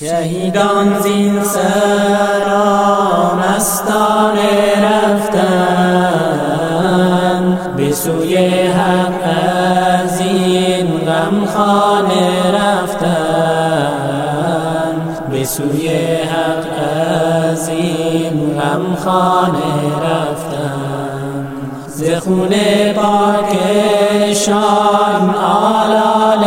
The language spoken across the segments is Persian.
شهیدان زین سرا مستانه رفتن. به سوی حق از این غمخانه رفتن. به سوی حق از این غمخانه رفتن. ز خون پاکشان آلال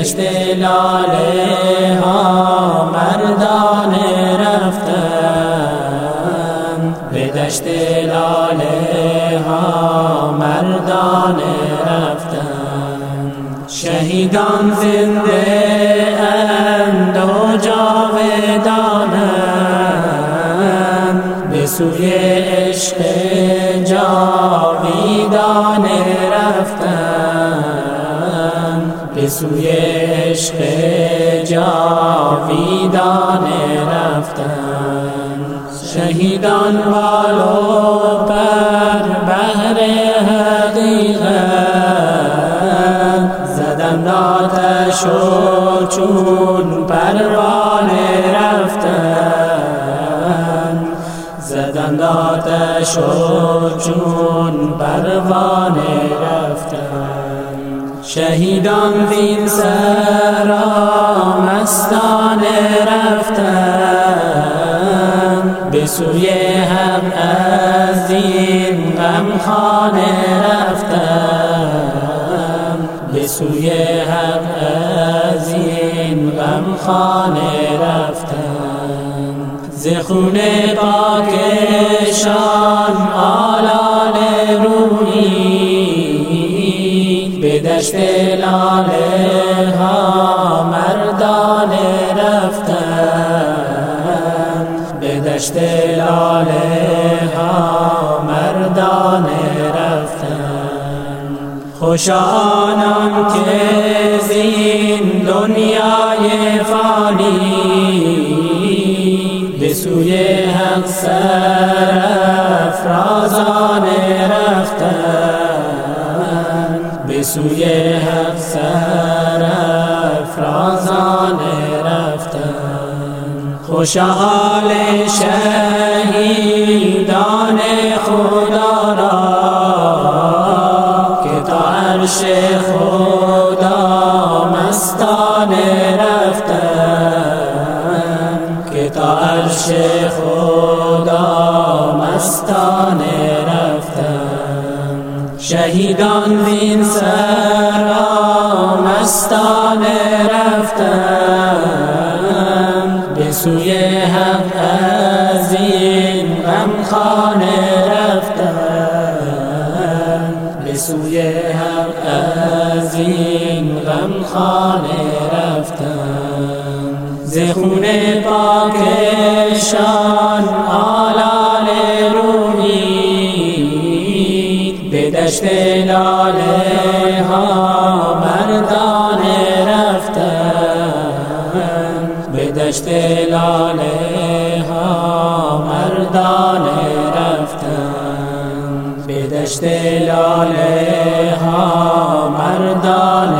دشت لاله ها مردان رفتن. به دشت لاله ها مردان رفتن. شهیدان زنده اند و جاودانند. به سوی عشق جاویدان رفتن. به سوی عشق جاویدان رفتن. شهیدان بالو بر بهر حقیقت زدن آتش و چون پروانه رفتن. زدن آتش و چون پروانه شهیدان وین سرا مستانه رفتن. به سوی هم از این غمخانه رفتن. به سوی هم از این غمخانه رفتن. ز پاکشان دشت لاله ها مردان رفتن. به دشت لاله ها مردان رفتن. خوشانان که زین دنیای فانی به سوی حق سر افرازان رفتن. به سوی حق سر افرازان رفتن. خوشحال شهیدان خدا را که تا عرش خدا مستان رفتن. که تا عرش خدا مستان شهیدان وین سرا مستانه رفتن. به سوی حق از این غمخانه رفتن. به سوی حق از این غمخانه رفتن. ز خون پاکشان آلال دشت لاله ها مردان رفتن. به دشت لاله ها مردان رفتن. به دشت لاله ها مردان